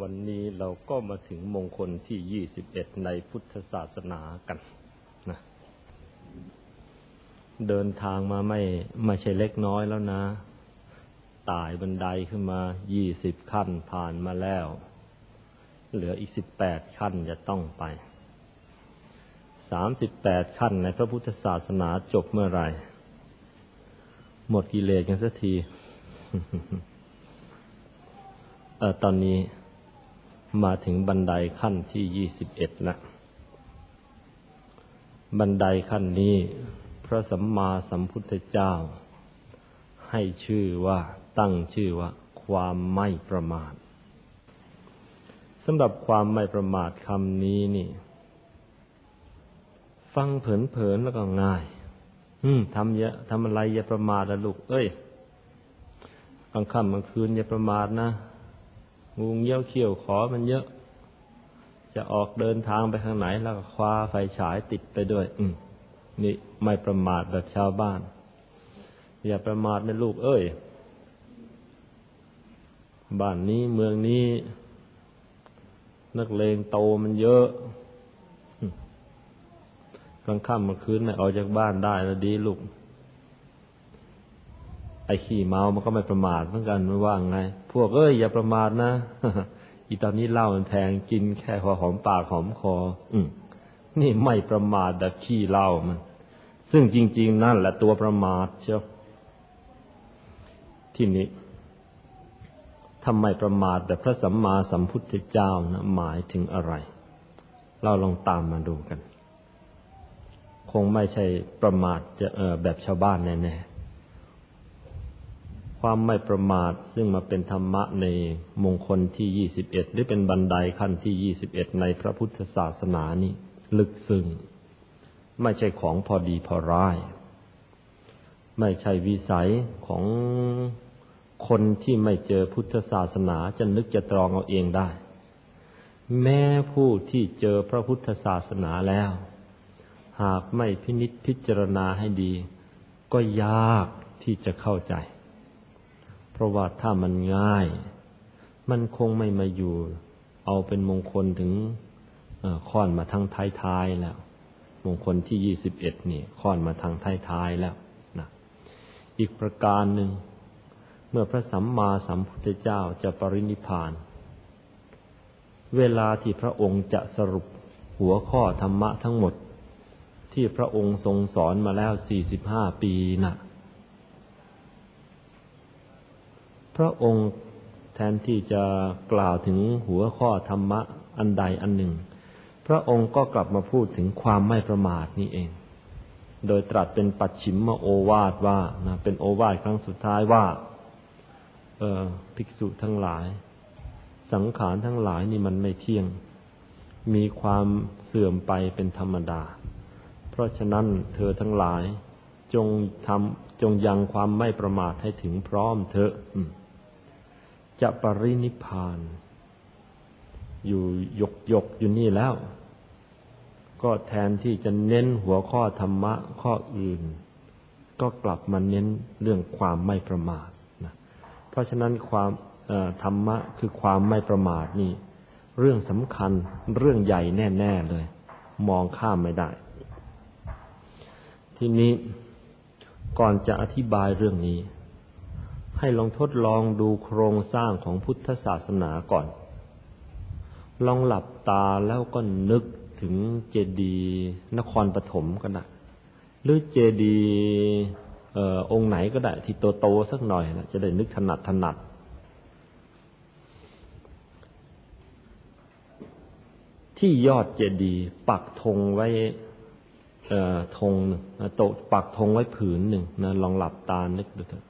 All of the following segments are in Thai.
วันนี้เราก็มาถึงมงคลที่ยี่สิบเอ็ดในพุทธศาสนากันนะเดินทางมาไม่ไม่ใช่เล็กน้อยแล้วนะตายบันไดขึ้นมายี่สิบขั้นผ่านมาแล้ว เหลืออีกสิบแปดขั้นจะต้องไปสามสิบแปดขั้นในพระพุทธศาสนาจบเมื่อไหร่ หมดกิเลสกันสักทีเออตอนนี้ มาถึงบันไดขั้นที่ยี่สิบเอ็ดละบันไดขั้นนี้ พระสัมมาสัมพุทธเจ้า ให้ชื่อว่าตั้งชื่อว่า ความไม่ประมาทสำหรับความไม่ประมาทคำนี้นี่ ฟังเผินๆแล้วก็ง่าย อืมทำเยอะทำอะไรอย่าประมาทนะลูก เอ้ยกลางค่ำกลางคืนอย่าประมาทนะ งูเงี้ยวเขี้ยวขอมันเยอะ จะออกเดินทางไปข้างไหนแล้วก็คว้าไฟฉายติดไปด้วย อืนี่ไม่ประมาทแบบชาวบ้าน อย่าประมาทนะลูกเอ้ย บ้านนี้เมืองนี้ นักเลงโตมันเยอะกลางค่ำกลางคืนไม่ออกจากบ้านได้แล้วดีลูก ไอ้ขี้เมา มันก็ไม่ประมาทเหมือนกันไม่ว่างไง พวกเอ้ยอย่าประมาทนะ อีตอนนี้เหล้ามันแพงกินแค่พอหอมปากหอมคอ อืมนี่ไม่ประมาทแบบขี้เหล้ามัน ซึ่งจริง ๆ นั่นแหละตัวประมาทเชียวที่นี้ทำไมประมาทแบบพระสัมมาสัมพุทธเจ้านะหมายถึงอะไร เราลองตามมาดูกัน คงไม่ใช่ประมาทจะเออแบบชาวบ้านแน่ๆ ความไม่ประมาทซึ่งมาเป็นธรรมะในมงคลที่ยี่สิบเอ็ดหรือเป็นบันไดขั้นที่ยี่สิบเอ็ดในพระพุทธศาสนานี่ลึกซึ้งไม่ใช่ของพอดีพอร้าย ไม่ใช่วิสัยของคนที่ไม่เจอพุทธศาสนาจะนึกจะตรองเอาเองได้ แม้ผู้ที่เจอพระพุทธศาสนาแล้ว หากไม่พินิจพิจารณาให้ดี ก็ยากที่จะเข้าใจ ราะว่าถ้ามันง่าย มันคงไม่มาอยู่ เอาเป็นมงคลถึงค่อนมาทางท้ายๆแล้ว มงคลที่ยี่สิบเอ็ดนี่ค่อนมาทางท้ายๆแล้วนะอีกประการหนึ่ง เมื่อพระสัมมาสัมพุทธเจ้าจะปรินิพาน เวลาที่พระองค์จะสรุปหัวข้อธรรมะทั้งหมด ที่พระองค์ทรงสอนมาแล้วสี่สิบห้าปีนะ่ะ พ ระองค์แทนที่จะกล่าวถึงหัวข้อธรรมะอันใดอันหนึ่ง พระองค์ก็กลับมาพูดถึงความไม่ประมาทนี่เอง โดยตรัสเป็นปัจฉิมมโอวาทว่านะเป็นโอวาทครั้งสุดท้ายว่า เออภิกษุทั้งหลาย สังขารทั้งหลายนี่มันไม่เที่ยง มีความเสื่อมไปเป็นธรรมดา เพราะฉะนั้นเธอทั้งหลายจงทำจงยังความไม่ประมาทให้ถึงพร้อมเถอะ จะปรินิพาน อยู่หยกหยกอยู่นี่แล้ว ก็แทนที่จะเน้นหัวข้อธรรมะข้ออื่น ก็กลับมาเน้นเรื่องความไม่ประมาทนะเพราะฉะนั้นความธรรมะคือความไม่ประมาทนี่ เรื่องสำคัญเรื่องใหญ่แน่ๆเลย มองข้ามไม่ได้ ทีนี้ก่อนจะอธิบายเรื่องนี้ ให้ลองทดลองดูโครงสร้างของพุทธศาสนาก่อน ลองหลับตาแล้วก็นึกถึงเจดีย์นครปฐมก็ได้หรือเจดีย์ออองค์ไหนก็ได้ที่โตโตสักหน่อยนะจะได้นึกถนัดถนัด ที่ยอดเจดีย์ปักธงไว้ธงหนึ่งโตปักธงไว้ผืนหนึ่งนะลองหลับตานึกดูเถอะ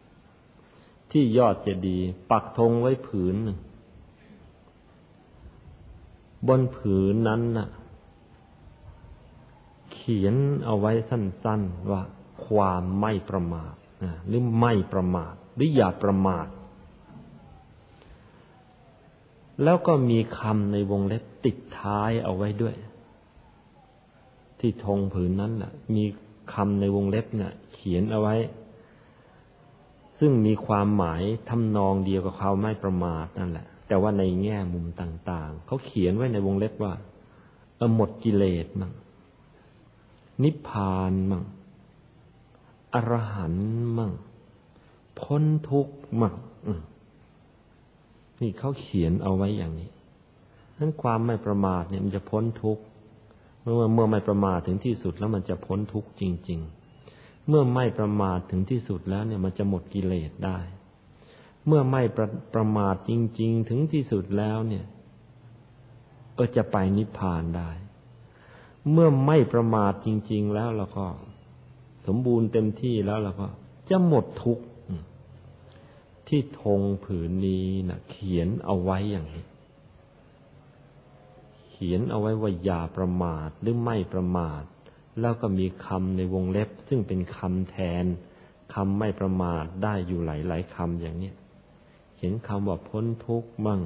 ที่ยอดเจดีย์ปักธงไว้ผืนหนึ่งบนผืนนั้นนะ่ะ เขียนเอาไว้สั้น ๆ ว่า ความไม่ประมาทหรือไม่ประมาทหรืออย่าประมาท แล้วก็มีคำในวงเล็บติดท้ายเอาไว้ด้วย ที่ธงผืนนั้นแหละมีคำในวงเล็บเนี่ยเขียนเอาไว้ ซึ่งมีความหมายทำนองเดียวกับเขาไม่ประมาทนั่นแหละ แต่ว่าในแง่มุมต่างๆ เขาเขียนไว้ในวงเล็บว่าหมดกิเลสมั่งนิพพานมั่งอรหันมั่งพ้นทุกมั่งนี่เขาเขียนเอาไว้อย่างนี้นั้นความไม่ประมาทเนี่ยมันจะพ้นทุกเมื่อเมื่อไม่ประมาทถึงที่สุดแล้วมันจะพ้นทุกจริง ๆ เมื่อไม่ประมาทถึงที่สุดแล้วเนี่ยมันจะหมดกิเลสได้ เมื่อไม่ประประมาทจริง ๆ ถึงที่สุดแล้วเนี่ยเออจะไปนิพพานได้ เมื่อไม่ประมาทจริง ๆ แล้วเราก็ สมบูรณ์เต็มที่แล้วเราก็ จะหมดทุกข์ที่ธงผืนนี้นะเขียนเอาไว้อย่างนี้ เขียนเอาไว้ว่าอย่าประมาทหรือไม่ประมาท แล้วก็มีคำในวงเล็บ ซึ่งเป็นคำแทนคำไม่ประมาทได้อยู่หลายๆคำอย่างนี้เขียนคำว่าพ้นทุกข์มั่ง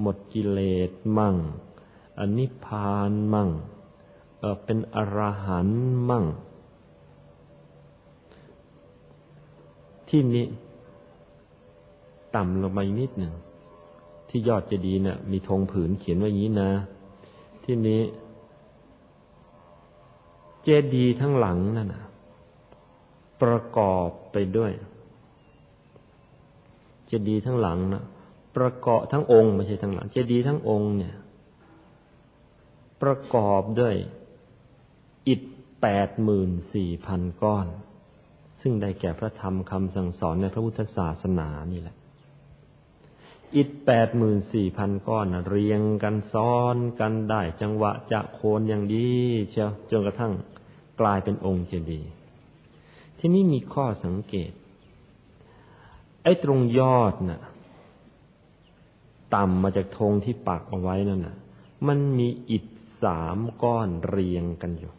หมดกิเลสมั่งอนิพพานมั่งเออเป็นอรหันต์มั่ง ที่นี้ต่ำลงมานิดหนึ่งที่ยอดเจดีเนี่ยมีธงผืนเขียนไว้อย่างนี้นะ ที่นี้ เจดีย์ทั้งหลังนั่นนะประกอบไปด้วย เจดีย์ทั้งหลังนะประกอบทั้งองค์ไม่ใช่ทั้งหลัง เจดีย์ทั้งองค์เนี่ย ประกอบด้วย อิฐแปดหมื่นสี่พันก้อน ซึ่งได้แก่พระธรรมคำสั่งสอนในพระพุทธศาสนานี่แหละ อิฐแปดหมื่นสี่พันก้อนเรียงกันซ้อนกันได้จังหวะจะโคนอย่างดีเชียวจนกระทั่ง กลายเป็นองค์เจดีย์ที่นี่มีข้อสังเกต ไอ้ตรงยอดน่ะต่ำมาจากธงที่ปักเอาไว้นั่นน่ะ มันมีอิฐสามก้อนเรียงกันอยู่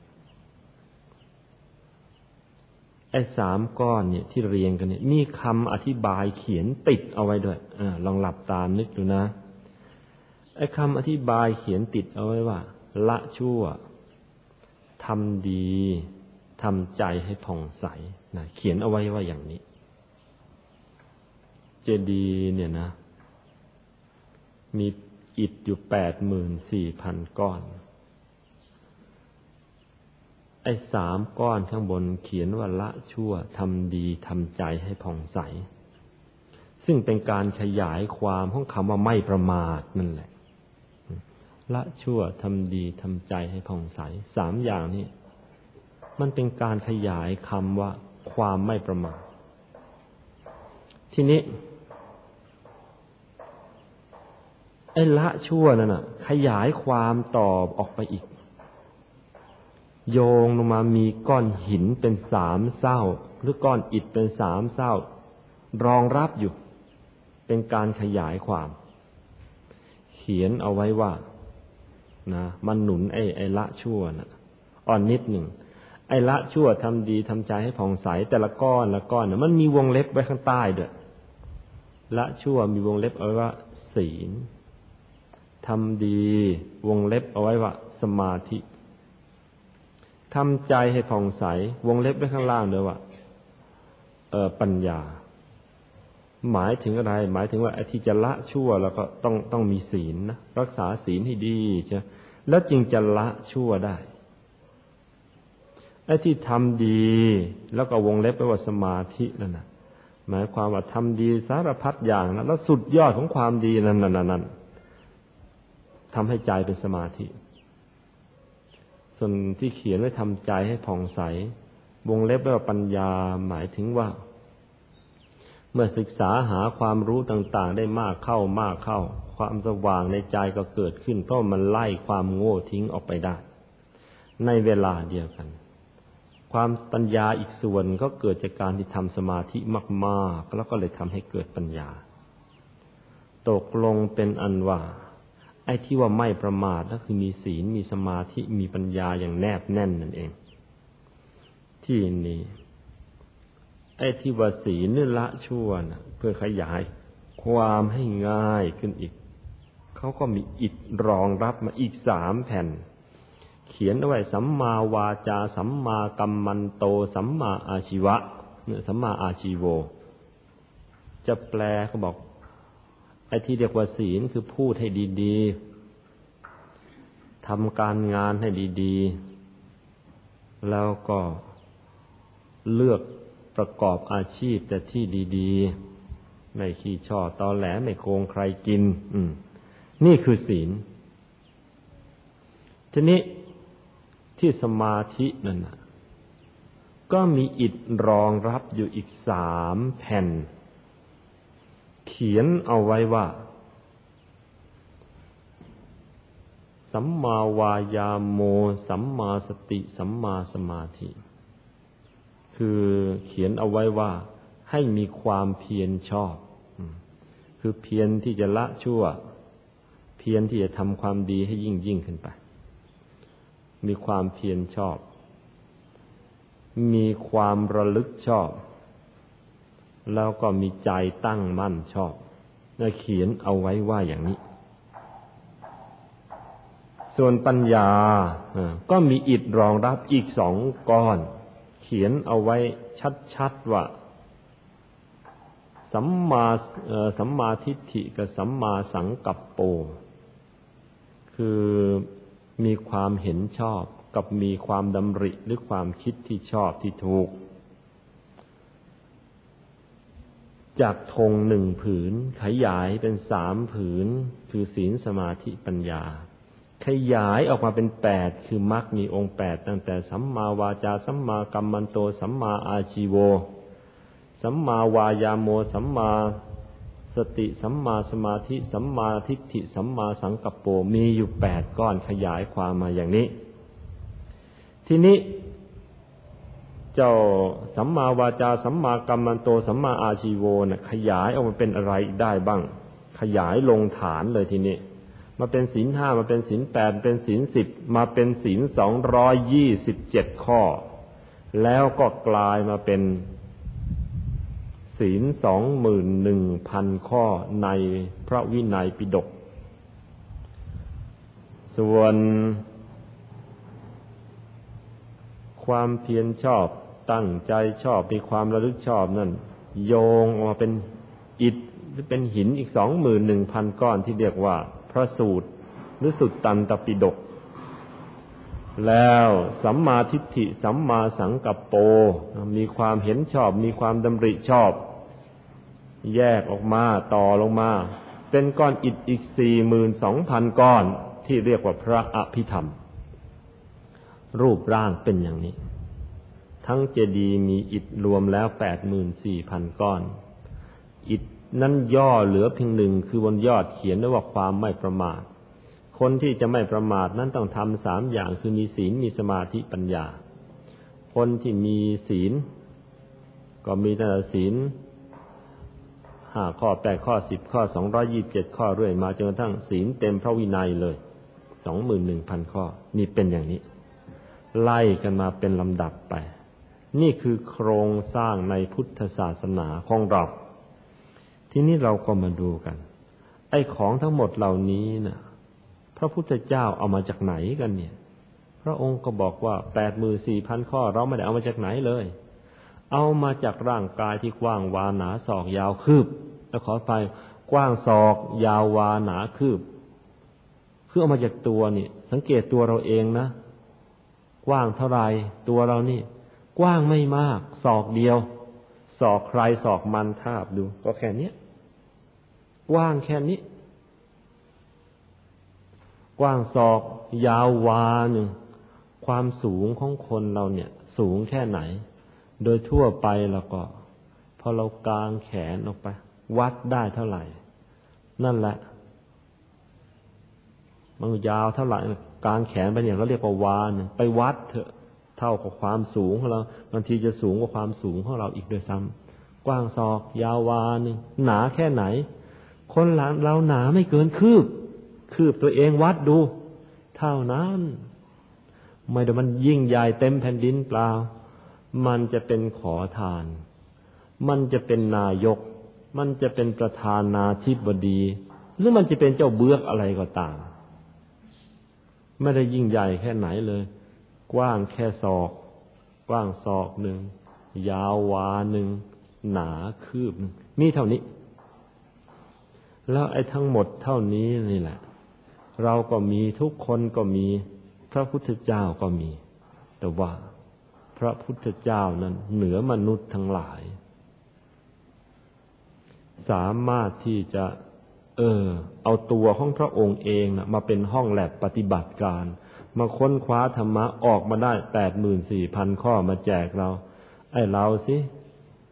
ไอ้สามก้อนเนี่ยที่เรียงกันเนี่ยมีคำอธิบายเขียนติดเอาไว้ด้วยอลองหลับตามนึกดูนะไอ้คำอธิบายเขียนติดเอาไว้ว่า ละชั่ว ทำดีทำใจให้ผ่องใสนะเขียนเอาไว้ว่าอย่างนี้ เจดีเนี่ยนะ มีอิฐอยู่แปดหมื่นสี่พันก้อน ไอ้สามก้อนข้างบนเขียนว่าละชั่วทำดีทำใจให้ผ่องใส ซึ่งเป็นการขยายความของคำว่าไม่ประมาทนั่นแหละ ละชั่วทำดีทำใจให้ผ่องใสสามอย่างนี้มันเป็นการขยายคำว่าความไม่ประมาททีนี้ไอ้ละชั่วนั่นน่ะ ขยายความตอบออกไปอีก โยงลงมามีก้อนหินเป็นสามเศร้า หรือก้อนอิฐเป็นสามเศร้า รองรับอยู่ เป็นการขยายความ เขียนเอาไว้ว่า นะมันหนุนไอ้ไอ้ละชั่วนะอ่อนนิดหนึ่งไอ้ละชั่วทำดีทำใจให้ผ่องใสแต่ละก้อนละก้อนนะมันมีวงเล็บไว้ข้างใต้ด้วยละชั่วมีวงเล็บเอาไว้ว่า ศีลทำดีวงเล็บเอาไว้ว่า สมาธิทำใจให้ผ่องใส วงเล็บไว้ข้างล่างเลยว่าเออปัญญา หมายถึงอะไร หมายถึงว่าไอ้ที่จะละชั่วแล้วก็ต้องต้องมีศีลนะรักษาศีลให้ดีใช่แล้วจึงจะละชั่วได้ไอ้ที่ทำดี แล้วก็วงเล็บไปว่าสมาธินั่นนะหมายความว่าทำดีสารพัดอย่างนะแล้วสุดยอดของความดีนั่นนั่นนั่นทำให้ใจเป็นสมาธิ ส่วนที่เขียนไว้ทำใจให้ผ่องใส วงเล็บว่าปัญญาหมายถึงว่า เมื่อศึกษาหาความรู้ต่างๆ ได้มากเข้ามากเข้า ความสว่างในใจก็เกิดขึ้นเพราะมันไล่ความโง่ทิ้งออกไปได้ ในเวลาเดียวกัน ความปัญญาอีกส่วนก็เกิดจากการที่ทำสมาธิมากๆ แล้วก็เลยทำให้เกิดปัญญา ตกลงเป็นอันว่า ไอ้ที่ว่าไม่ประมาทก็คือมีศีลมีสมาธิมีปัญญาอย่างแนบแน่นนั่นเอง ที่นี้ ไอ้ที่ว่าศีลนี่ละชั่วนะเพื่อขยายความให้ง่ายขึ้นอีก เขาก็มีอิฐรองรับมาอีกสามแผ่น เขียนเอาไว้สัมมาวาจา สัมมากัมมันโต สัมมาอาชีวะเนี่ยสัมมาอาชีโว จะแปลเขาบอก ไอ้ที่เรียกว่าศีลคือพูดให้ดีๆทำการงานให้ดีๆ แล้วก็เลือก ประกอบอาชีพแต่ที่ดีๆ ไม่ขี้ช่อตอแหลไม่โกงใครกินนี่คือศีล ทีนี้ที่สมาธินั่นนะก็มีอิฐรองรับอยู่อีกสามแผ่น เขียนเอาไว้ว่า สัมมาวายาโม สัมมาสติ สัมมาสมาธิ คือเขียนเอาไว้ว่าให้มีความเพียรชอบ คือเพียรที่จะละชั่ว เพียรที่จะทำความดีให้ยิ่งยิ่งขึ้นไป มีความเพียรชอบ มีความระลึกชอบ แล้วก็มีใจตั้งมั่นชอบและเขียนเอาไว้ว่าอย่างนี้ ส่วนปัญญาก็มีอิฐรองรับอีกสองก้อน เขียนเอาไว้ชัดๆว่า สัมมาสัมมาทิฏฐิกับสัมมาสังกัปโป คือมีความเห็นชอบกับมีความดำริหรือความคิดที่ชอบที่ถูก จากธงหนึ่งผืนขยายเป็นสามผืน คือศีลสมาธิปัญญา ขยายออกมาเป็นแปดคือมรรคมีองค์แปดตั้งแต่สัมมาวาจาสัมมากัมมันโต สัมมาอาชีโว สัมมาวายาโม สัมมาสติสัมมาสมาธิสัมมาทิฏฐิสัมมาสังกัปโปมีอยู่แปดก้อนขยายความมาอย่างนี้ ทีนี้ เจ้าสัมมาวาจาสัมมากัมมันโต สัมมาอาชีโวนะ่ะขยายออกมาเป็นอะไรได้บ้าง ขยายลงฐานเลยทีนี้ มาเป็นศีลห้ามาเป็นศีลแปดเป็นศีลสิบมาเป็นศีลสองร้อยยี่สิบเจ็ดข้อ แล้วก็กลายมาเป็นศีลสองหมื่นหนึ่งพันข้อในพระวินัยปิฎกส่วนความเพียรชอบตั้งใจชอบมีความระลึกชอบนั่น โยงออกมาเป็นอิฐหรือเป็นหินอีกสองหมื่นหนึ่งพันก้อนที่เรียกว่า พระสูตรหรือสุดตันตปิฎกแล้วสัมมาทิฏฐิสัมมาสังกัปโปมีความเห็นชอบ มีความดำริชอบ แยกออกมาต่อลงมา เป็นก้อนอิฐอีกสี่หมื่นสองพันก้อนที่เรียกว่าพระอภิธรรม รูปร่างเป็นอย่างนี้ ทั้งเจดีย์มีอิฐรวมแล้วแปดหมื่นสี่พันก้อน อิฐ นั้นย่อเหลือเพียงหนึ่งคือบนยอดเขียนไว้ว่าความไม่ประมาท คนที่จะไม่ประมาทนั้นต้องทำสามอย่างคือมีศีลมีสมาธิปัญญา คนที่มีศีล ก็มีแต่ศีลห้าข้อแปดข้อสิบข้อสองร้อยี่บเจ็ดข้อเรื่อยมาจนกระทั่งศีลเต็มพระวินัยเลยสองหมื่นหนึ่งพันข้อ นี่เป็นอย่างนี้ ไล่กันมาเป็นลำดับไป นี่คือโครงสร้างในพุทธศาสนาของเรา ทีนี้เราก็มาดูกัน ไอ้ของทั้งหมดเหล่านี้นะ่ะพระพุทธเจ้าเอามาจากไหนกันเนี่ย พระองค์ก็บอกว่าแปดมือสี่พันข้อ เราไม่ได้เอามาจากไหนเลย เอามาจากร่างกายที่กว้างวาหนาศอกยาวคืบแล้วขอไปกว้างศอก ยาววาหนาคืบคือเอามาจากตัวนี่ สังเกตตัวเราเองนะกว้างเท่าไรตัวเรานี่ กว้างไม่มาก ศอกเดียว ศอกใครศอกมันทาบดู ก็แค่นี้ กว้างแค่นี้ กว้างศอก ยาววาหนึ่งความสูงของคนเราเนี่ย สูงแค่ไหน โดยทั่วไปเราก็ พอเรากางแขนออกไป วัดได้เท่าไหร่ นั่นแหละ มันยาวเท่าไหร่กางแขนไปอย่างเราเรียกว่าวานไปวัดเถอะเท่ากับความสูงของเราบางทีจะสูงกว่าความสูงของเราอีกด้วยซ้ำกว้างศอก ยาววาหนึ่งหนาแค่ไหน คนหลังเราหนาไม่เกินคืบ คืบตัวเองวัดดู เท่านั้น ไม่ได้มันยิ่งใหญ่เต็มแผ่นดินเปล่า มันจะเป็นขอทาน มันจะเป็นนายก มันจะเป็นประธานาธิบดี หรือมันจะเป็นเจ้าเบือกอะไรก็ตาม ไม่ได้ยิ่งใหญ่แค่ไหนเลย กว้างแค่ศอก กว้างศอกหนึ่ง ยาววาหนึ่ง หนาคืบหนึ่งมีเท่านี้ แล้วไอ้ทั้งหมดเท่านี้นี่แหละ เราก็มีทุกคนก็มี พระพุทธเจ้าก็มี แต่ว่าพระพุทธเจ้านั้นเหนือมนุษย์ทั้งหลาย สามารถที่จะ เออ เอาตัวของพระองค์เองนะมาเป็นห้องแลบปฏิบัติการ มาค้นคว้าธรรมะออกมาได้แปดหมื่นสี่พันข้อมาแจกเรา ไอ้เราสิ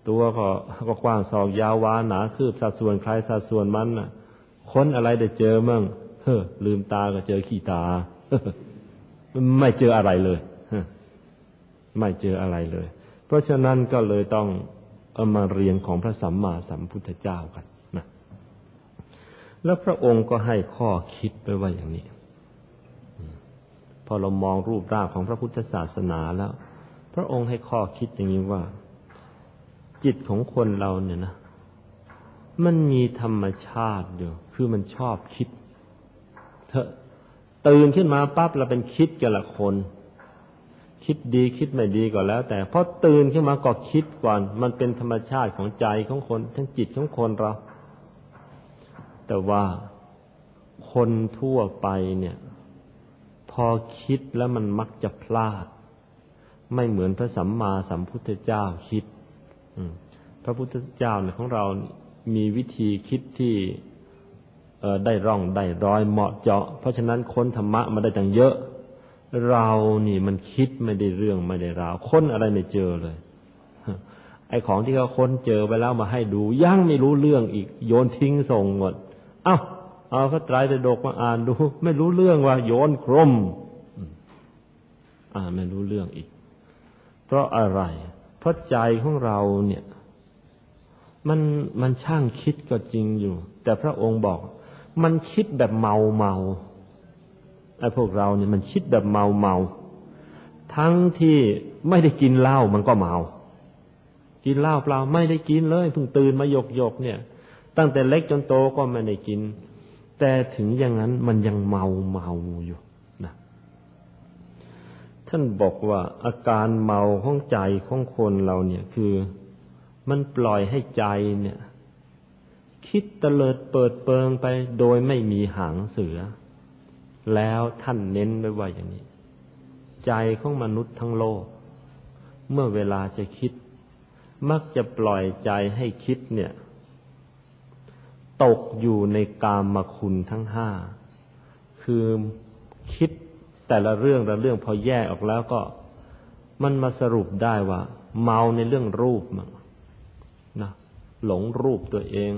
ตัวก็ก็กว้างศอกยาววาหนาคืบสัดส่วนใครสัดส่วนมันน่ะ ค้นอะไรได้เจอมั่งเฮ้อลืมตาก็เจอขี้ตา ไม่เจออะไรเลยไม่เจออะไรเลย เพราะฉะนั้นก็เลยต้องเอามาเรียนของพระสัมมาสัมพุทธเจ้ากันนะแล้วพระองค์ก็ให้ข้อคิดไปว่าอย่างนี้พอเรามองรูปร่างของพระพุทธศาสนาแล้ว พระองค์ให้ข้อคิดอย่างนี้ว่า จิตของคนเราเนี่ยนะ มันมีธรรมชาติอยู่ คือมันชอบคิดเถอะตื่นขึ้นมาปั๊บเราเป็นคิดกันละคน คิดดีคิดไม่ดีก็แล้ว แต่พอตื่นขึ้นมาก็คิดก่อน มันเป็นธรรมชาติของใจของคน ทั้งจิตของคนเรา แต่ว่าคนทั่วไปเนี่ย พอคิดแล้วมันมักจะพลาด ไม่เหมือนพระสัมมาสัมพุทธเจ้าคิด พระพุทธเจ้าเนี่ยของเรามีวิธีคิดที่ได้ร่องได้รอยเหมาะเจาะ เพราะฉะนั้นค้นธรรมะมาได้ตั้งเยอะ เรานี่มันคิดไม่ได้เรื่องไม่ได้ราว ค้นอะไรไม่เจอเลย ไอ้ของที่เขาค้นเจอไปแล้วมาให้ดูยังไม่รู้เรื่องอีก โยนทิ้งส่งหมด เอ้าเอาพระไตรปิฎกมาอ่านดู ไม่รู้เรื่องว่า โยนครมอ่านไม่รู้เรื่องอีก เพราะอะไร เพราะใจของเราเนี่ย มันมันช่างคิดก็จริงอยู่ แต่พระองค์บอก มันคิดแบบเมาเมาไอ้พวกเราเนี่ยมันคิดแบบเมาเมาทั้งที่ไม่ได้กินเหล้ามันก็เมา กินเหล้าเปล่าไม่ได้กินเลยเพิ่งตื่นมาหยกหยกเนี่ย ตั้งแต่เล็กจนโตก็ไม่ได้กิน แต่ถึงอย่างนั้นมันยังเมาเมาอยู่ ท่านบอกว่าอาการเมาของใจของคนเราเนี่ยคือ มันปล่อยให้ใจเนี่ย คิดเตลิดเปิดเปิงไปโดยไม่มีหางเสือ แล้วท่านเน้นไว้ว่าอย่างนี้ ใจของมนุษย์ทั้งโลก เมื่อเวลาจะคิด มักจะปล่อยใจให้คิดเนี่ย ตกอยู่ในกามคุณทั้งห้า คือคิด แต่ละเรื่องละเรื่องพอแยกออกแล้วก็ มันมาสรุปได้ว่า เมาในเรื่องรูปมั้งนะหลงรูปตัวเอง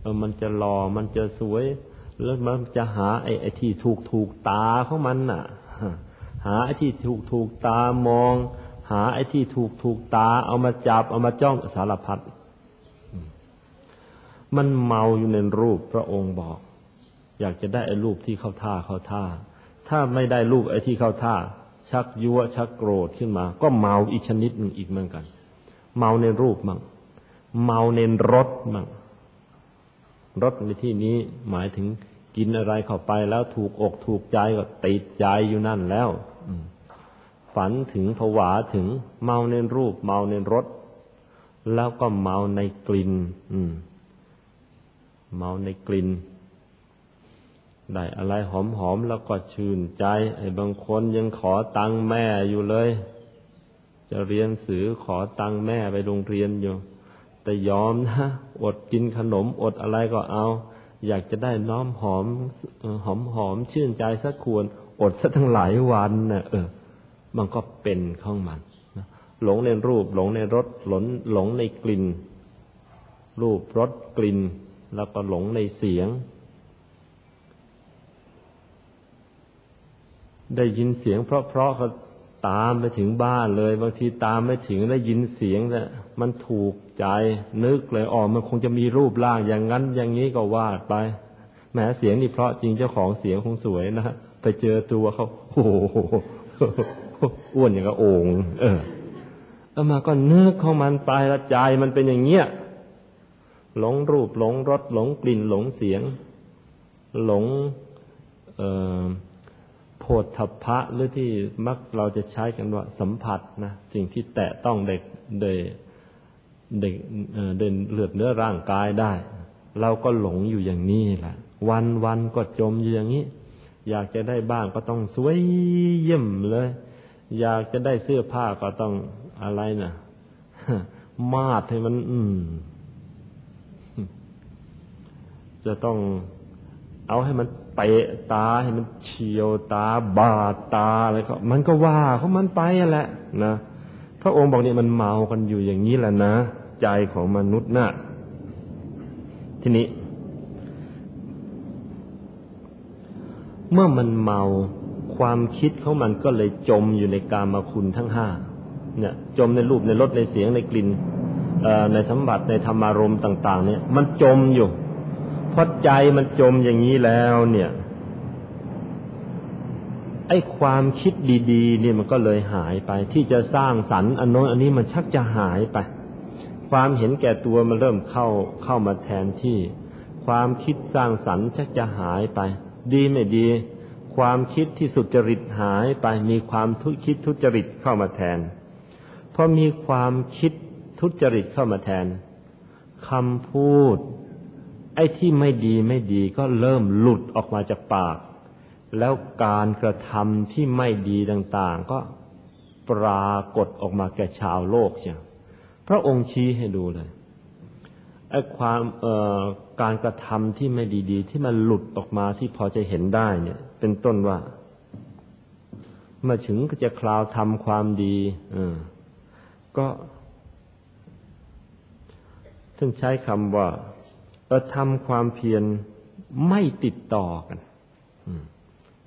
เออมันจะหล่อมันจะสวย แล้วมันจะหาไอ้ไอ้ที่ถูกถูกตาของมันน่ะ หาไอ้ที่ถูกถูกตามอง หาไอ้ที่ถูกถูกตา เอามาจับเอามาจ้องสารพัดมันเมาอยู่ในรูปพระองค์บอก อยากจะได้ไอ้รูปที่เข้าท่าเข้าท่า ถ้าไม่ได้ลูกไอ้ที่เข้าท่า ชักยั่วชักโกรธขึ้นมา ก็เมาอีกชนิดหนึ่งอีกเหมือนกัน เมาในรูปมั่งเมาในรสมั่งรสในที่นี้หมายถึงกินอะไรเข้าไปแล้วถูกอกถูกใจก็ติดใจอยู่นั่นแล้วฝันถึงผวาถึงเมาในรูป เมาในรสแล้วก็เมาในกลิ่นเมาในกลิ่น ได้อะไรหอมๆแล้วก็ชื่นใจ ไอ้บางคนยังขอตังค์แม่อยู่เลย จะเรียนสือขอตังค์แม่ไปโรงเรียนอยู่ แต่ยอมนะอดกินขนมอดอะไรก็เอา อยากจะได้น้อมหอมหอมหอมชื่นใจสักควร อดสักทั้งหลายวันนะ่ะเออ มันก็เป็นข้องมันหลงในรูป หลงในรสหลงหลงในกลิ่น รูปรสกลิ่น แล้วก็หลงในเสียง ได้ยินเสียงเพราะๆก็ตามไปถึงบ้านเลย บางทีตามไม่ถึงได้ยินเสียงแต่มันถูกใจนึกเลยอ๋อมันคงจะมีรูปร่างอย่างนั้น อย่างนี้ก็วาดไปแหมเสียงนี่เพราะจริงเจ้าของเสียงคงสวยนะไปเจอตัวเขาโอ้โหอ้วนอย่างกับโอ่งเออเอามาก็นึกของมันไปละใจมันเป็นอย่างเงี้ยหลงรูปหลงรสหลงกลิ่นหลงเสียง หลง เอ่อ โพธพะหรือที่มักเราจะใช้กันว่าสัมผัสนะสิ่งที่แตะต้องเด็กเดเด็กเดินเลือดเนื้อร่างกายได้ เราก็หลงอยู่อย่างนี้แหละวันวันก็จมอยู่อย่างนี้ อยากจะได้บ้านก็ต้องสวยเยี่ยมเลย อยากจะได้เสื้อผ้าก็ต้องอะไรนะมาดให้มัน อืม จะต้องเอาให้มัน เตะตาให้มันเฉียวตาบาดตาอะไรก็มันก็ว่าเขามันไปแหละนะพระองค์บอกเนี่ยมันเมากันอยู่อย่างนี้แหละนะ ใจของมนุษย์นะ่ะทีนี้ เมื่อมันเมาความคิดของมันก็เลยจมอยู่ในกามคุณทั้งห้าเนี่ย จมในรูปในรสในเสียงในกลิ่นในสัมบัติในธรรมารมณ์ต่าง ๆ เนี่ย มันจมอยู่ พอใจมันจมอย่างนี้แล้วเนี่ย ไอ้ความคิดดีๆเนี่ยมันก็เลยหายไป ที่จะสร้างสรรค์อันโน้นอันนี้มันชักจะหายไป ความเห็นแก่ตัวมันเริ่มเข้าเข้ามาแทนที่ ความคิดสร้างสรรค์ชักจะหายไป ดีไม่ดี ความคิดที่สุจริตหายไปมีความทุคิดทุจริตเข้ามาแทนพอมีความคิดทุจริตเข้ามาแทนคำพูด ไอ้ที่ไม่ดีไม่ดีก็เริ่มหลุดออกมาจากปาก แล้วการกระทำที่ไม่ดีต่างๆ ก็ปรากฏออกมาแก่ชาวโลกเชียพระองค์ชี้ให้ดูเลยไอ้ความเอ่อการกระทำที่ไม่ดีๆ ที่มันหลุดออกมาที่พอจะเห็นได้เนี่ย เป็นต้นว่ามื่อถึงก็จะคราวทำความดีเออก็ท่านใช้คำว่า เราทำความเพียรไม่ติดต่อกัน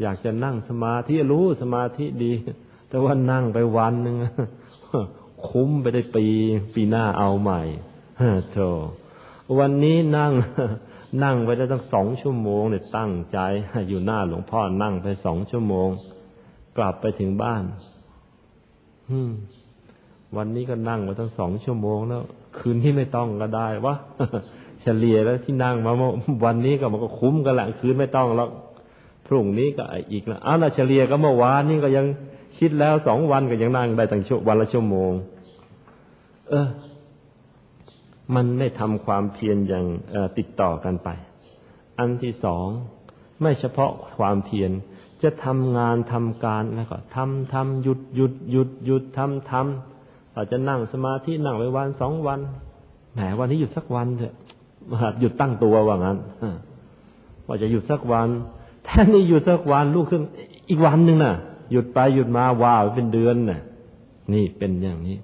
อยากจะนั่งสมาธิรู้สมาธิดี แต่ว่านั่งไปวันหนึ่งคุ้มไปได้ปี ปีหน้าเอาใหม่โธวันนี้นั่ง นั่งไปได้ตั้งสองชั่วโมงเนี่ยตั้งใจ อยู่หน้าหลวงพ่อนั่งไปสองชั่วโมง กลับไปถึงบ้านวันนี้ก็นั่งมาตั้งสองชั่วโมงแล้ว คืนที่ไม่ต้องก็ได้วะ เฉลี่ยแล้วที่นั่งมาวันนี้ก็มันก็คุ้มกันหละคืนไม่ต้องแล้วพรุ่งนี้ก็อีกแล้วอ้าวเฉลี่ยก็เมื่อวานนี่ก็ยังคิดแล้วสองวันก็ยังนั่งได้ตั้งชั่ววันละชั่วโมง เออ มันไม่ทำความเพียรอย่างติดต่อกันไป อันที่สองไม่เฉพาะความเพียรจะทำงานทำการแล้วก็ทำทำหยุดหยุดหยุดหยุดทำทำอาจจะนั่งสมาธินั่งไปวันสองวันแหมวันนี้หยุดสักวันเถอะ หยุดตั้งตัวว่างั้นว่าจะหยุดสักวันแทนนี่หยุดสักวันลูกขึ้น อีกวันหนึ่งน่ะ หยุดไปหยุดมาว้าวเป็นเดือนน่ะ นี่เป็นอย่างนี้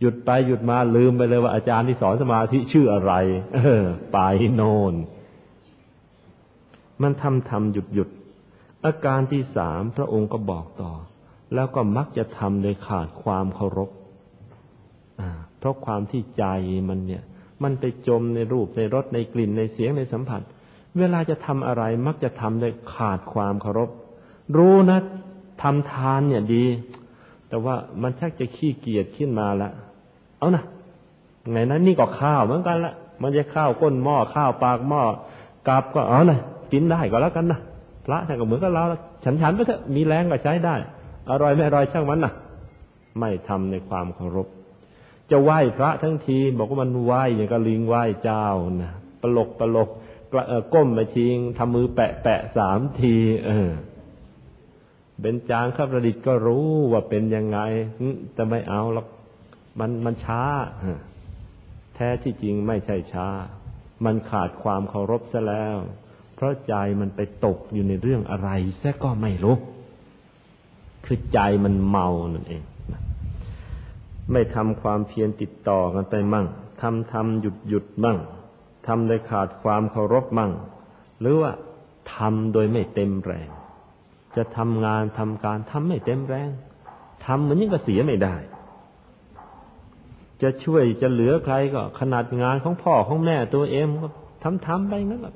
หยุดไปหยุดมาลืมไปเลยว่าอาจารย์ที่สอนสมาธิชื่ออะไร เออ ไปโนนมันทำทำหยุดหยุดอาการที่สามพระองค์ก็บอกต่อ แล้วก็มักจะทำโดยขาดความเคารพเพราะความที่ใจมันเนี่ย มันไปจมในรูปในรสในกลิ่นในเสียงในสัมผัส เวลาจะทำอะไรมักจะทำโดยขาดความเคารพ รู้นะทำทานเนี่ยดี แต่ว่ามันชักจะขี้เกียจขึ้นมาละเอานะไงนะนี่ก็ข้าวเหมือนกันละมันจะข้าวก้นหม้อข้าวปากหม้อกาบก็เอานะกินได้ก็แล้วกันนะพระท่านก็เหมือนกับเราฉันฉันไปเถอะมีแรงก็ใช้ได้ อร่อยไม่อร่อยช่างมันนะไม่ทำในความเคารพ จะไหว้พระทั้งที บอกว่ามันไหว้อย่างกับลิงไหว้เจ้านะปลกปลกก้มไปทิ้งทำมือแปะแปะสามที เออเบญจางข้าประดิษฐ์ก็รู้ว่าเป็นยังไงแต่ไม่เอาหรอกมันมันช้าแท้ที่จริงไม่ใช่ช้า มันขาดความเคารพซะแล้ว เพราะใจมันไปตกอยู่ในเรื่องอะไรแท้ก็ไม่รู้ คือใจมันเมานั่นเอง ไม่ทำความเพียรติดต่อกันไปมั่งทำทำหยุดหยุดมั่งทำโดยขาดความเคารพมั่ง หรือว่าทำโดยไม่เต็มแรง จะทำงานทำการทำไม่เต็มแรงทำเหมือนยิ่งก็เสียไม่ได้ จะช่วยจะเหลือใครก็ขนาดงานของพ่อของแม่ตัวเองก็ทำทำไปงั้นแหละ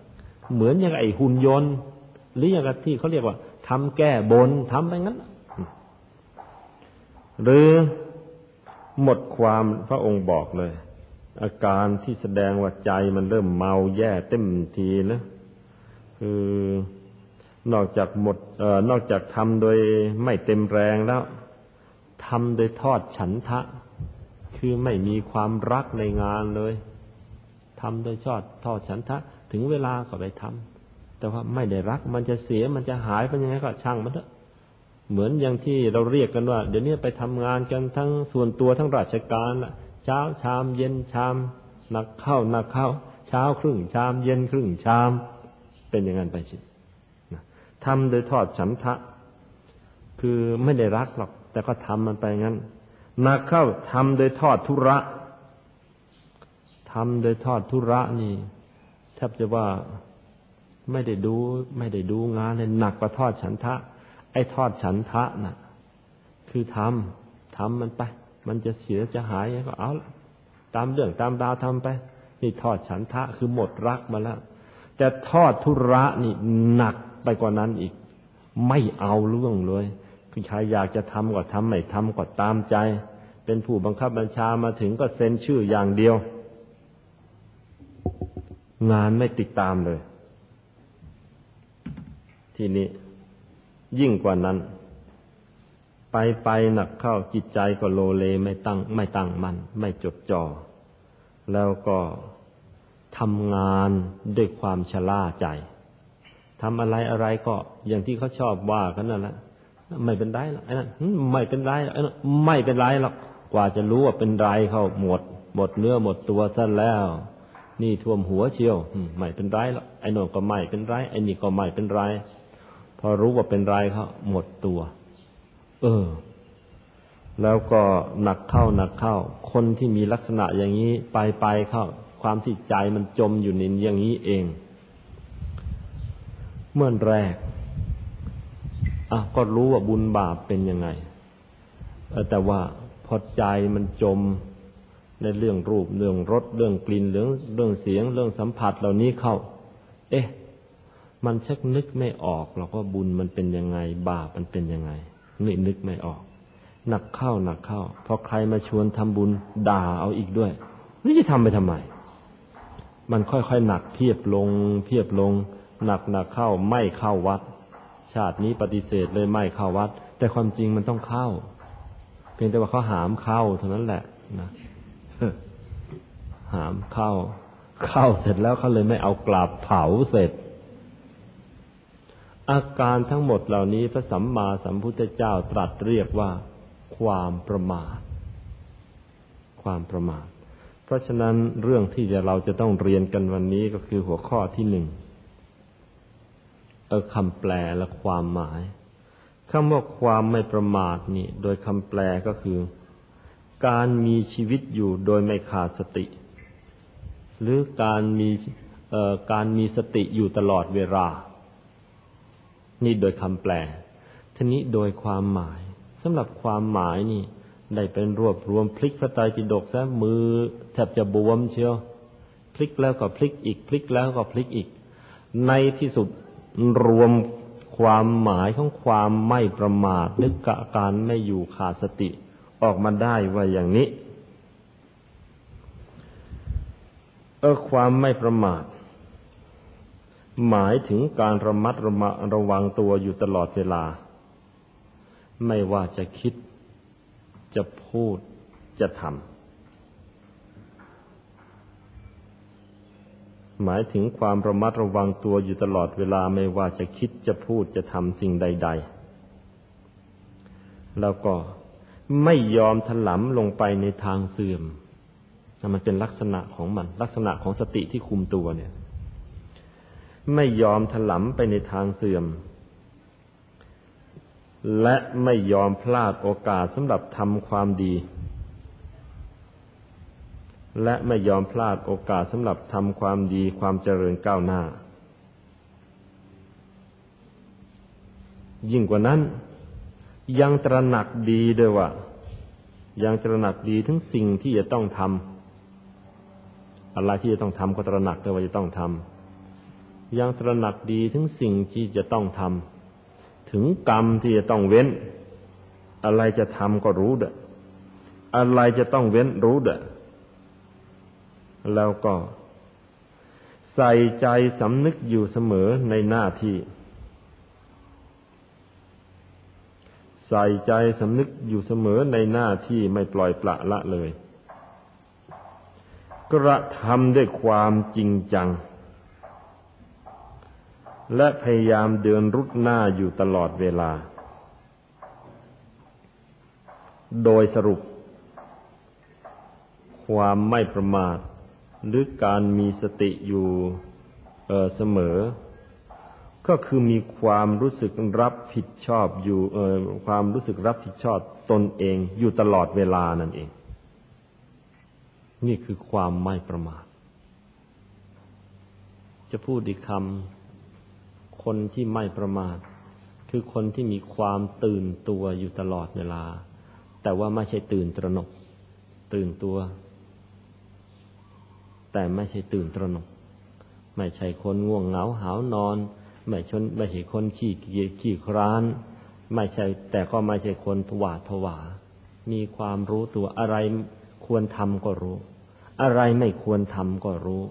เหมือนอย่างไอหุ่นยนต์ หรืออย่างที่เขาเรียกว่าทำแก้บนทำไปงั้นหรือ หมดความพระองค์บอกเลย อาการที่แสดงว่าใจมันเริ่มเมาแย่เต็มทีนะคือนอกจากหมดเอ่อนอกจากทำโดยไม่เต็มแรงแล้วทำโดยทอดฉันทะ คือไม่มีความรักในงานเลยทำโดยชอบทอดฉันทะ ถึงเวลาก็ไปทำแต่ว่าไม่ได้รัก มันจะเสียมันจะหายเป็นยังไงก็ช่างมันเถอะ เหมือนอย่างที่เราเรียกกันว่า เดี๋ยวนี้ไปทำงานกันทั้งส่วนตัวทั้งราชการเช้าชามเย็นชามหนักเข้าหนักเข้า เช้าครึ่งชาม เย็นครึ่งชาม เป็นอย่างนั้นไปสิทำโดยทอดฉันทะ คือไม่ได้รักหรอก แต่ก็ทำมันไปงั้นหนักเข้าทำโดยทอดทุระทำโดยทอดทุระนี่แทบจะว่าไม่ได้ดู ไม่ได้ดูงานเลยหนักกว่าทอดฉันทะ ไอ้ทอดฉันทะน่ะ คือทำทำมันไป มันจะเสียจะหายก็เอาละตามเรื่องตามดาวทำไป นี่ทอดฉันทะคือหมดรักมาแล้วแต่ทอดทุระนี่หนักไปกว่านั้นอีก ไม่เอาเรื่องเลยคือใครอยากจะทำก็ทำไม่ทำก็ตามใจ เป็นผู้บังคับบัญชามาถึงก็เซ็นชื่ออย่างเดียว งานไม่ติดตามเลย ทีนี้ ยิ่งกว่านั้น ไปไปหนักเข้าจิตใจก็โลเลไม่ตั้ง ไม่ตั้งมัน่นไม่จดจ่อแล้วก็ทำงานด้วยความชล่าใจทำอะไรอะไรก็อย่างที่เขาชอบว่ากันนั่นแหละไม่เป็นไรหรอกไอ้นั่นไม่เป็นไรไอ้นั่นไม่เป็นไรหรอกกว่าจะรู้ว่าเป็นไรเขาหมดหมดเนื้อหมดตัวซะแล้ว นี่ท่วมหัวเชียวไม่เป็นไรหรอกไอ้นนก็ไม่เป็นไรไอ้นี่ก็ไม่เป็นไร พอรู้ว่าเป็นไรเขาหมดตัว เออ แล้วก็หนักเข้าหนักเข้า คนที่มีลักษณะอย่างนี้ไปไปเข้า ความที่ใจมันจมอยู่ในอย่างนี้เอง เมื่อแรกอะก็รู้ว่าบุญบาปเป็นยังไงแต่ว่าพอใจมันจมในเรื่องรูปเรื่องรสเรื่องกลิ่นเรื่องเรื่องเสียง เรื่องสัมผัสเหล่านี้เข้า เอ๊ะ มันชักนึกไม่ออกหรอกว่าบุญมันเป็นยังไง บาปมันเป็นยังไงนึกนึกไม่ออก หนักเข้าหนักเข้าพอใครมาชวนทำบุญด่าเอาอีกด้วยนี่จะทำไปทำไม มันค่อยๆหนักเพียบลง เพียบลง หนักหนักเข้าไม่เข้าวัด ชาตินี้ปฏิเสธเลยไม่เข้าวัด แต่ความจริงมันต้องเข้า เพียงแต่ว่าเขาหามเข้าเท่านั้นแหละนะหามเข้า เข้าเสร็จแล้วเขาเลยไม่เอากลับเผาเสร็จ อาการทั้งหมดเหล่านี้พระสัมมาสัมพุทธเจ้าตรัสเรียกว่า ความประมาท ความประมาท เพราะฉะนั้นเรื่องที่เราจะต้องเรียนกันวันนี้ก็คือหัวข้อที่หนึ่งเออคำแปลและความหมายคำว่าความไม่ประมาทนี่ โดยคำแปลก็คือ การมีชีวิตอยู่โดยไม่ขาดสติ หรือการมีการมีสติอยู่ตลอดเวลา นี่โดยคำแปลทีนี้โดยความหมายสำหรับความหมายนี่ ได้เป็นรวบรวมพลิกพระไตรปิฎกซะมือแทบจะบวมเชียวพลิกแล้วก็พลิกอีก พลิกแล้วก็พลิกอีก ในที่สุดรวมความหมายของความไม่ประมาทนึกกะการไม่อยู่ขาดสติ ออกมาได้ว่าอย่างนี้เออความไม่ประมาท หมายถึงการระมัดระมระวังตัวอยู่ตลอดเวลา ไม่ว่าจะคิด จะพูดจะทำหมายถึงความระมัดระวังตัวอยู่ตลอดเวลาไม่ว่าจะคิดจะพูดจะทำสิ่งใด ๆ แล้วก็ไม่ยอมถลำลงไปในทางเสื่อมมันเป็นลักษณะของมัน ลักษณะของสติที่คุมตัวเนี่ย ไม่ยอมถลำไปในทางเสื่อม และไม่ยอมพลาดโอกาสสำหรับทำความดี และไม่ยอมพลาดโอกาสสำหรับทำความดีความเจริญก้าวหน้า ยิ่งกว่านั้น ยังตระหนักดีด้วยว่า ยังตระหนักดีถึงสิ่งที่จะต้องทำอะไรที่จะต้องทำก็ตระหนักด้วยว่าจะต้องทำ ยังตระหนักดีถึงสิ่งที่จะต้องทำถึงกรรมที่จะต้องเว้น อะไรจะทำก็รู้เด้ออะไรจะต้องเว้นรู้เด้อแล้วก็ ใส่ใจสำนึกอยู่เสมอในหน้าที่ ใส่ใจสำนึกอยู่เสมอในหน้าที่ไม่ปล่อยปละละเลย กระทำด้วยความจริงจัง และพยายามเดินรุดหน้าอยู่ตลอดเวลา โดยสรุป ความไม่ประมาท หรือการมีสติอยู่เเสมอ ก็คือมีความรู้สึกรับผิดชอบอยู่ความรู้สึกรับผิดชอบตนเองอยู่ตลอดเวลานั่นเอง นี่คือความไม่ประมาท จะพูดอีกคำ คนที่ไม่ประมาท คือคนที่มีความตื่นตัวอยู่ตลอดเวลา แต่ว่าไม่ใช่ตื่นตระหนก ตื่นตัว แต่ไม่ใช่ตื่นตระหนก ไม่ใช่คนง่วงเหงาหาวนอน ไม่ชนไม่ใช่คนขี้เกียจขี้คร้าน ไม่ใช่ แต่ก็ไม่ใช่คนผวาดผวา มีความรู้ตัวอะไรควรทำก็รู้ อะไรไม่ควรทำก็รู้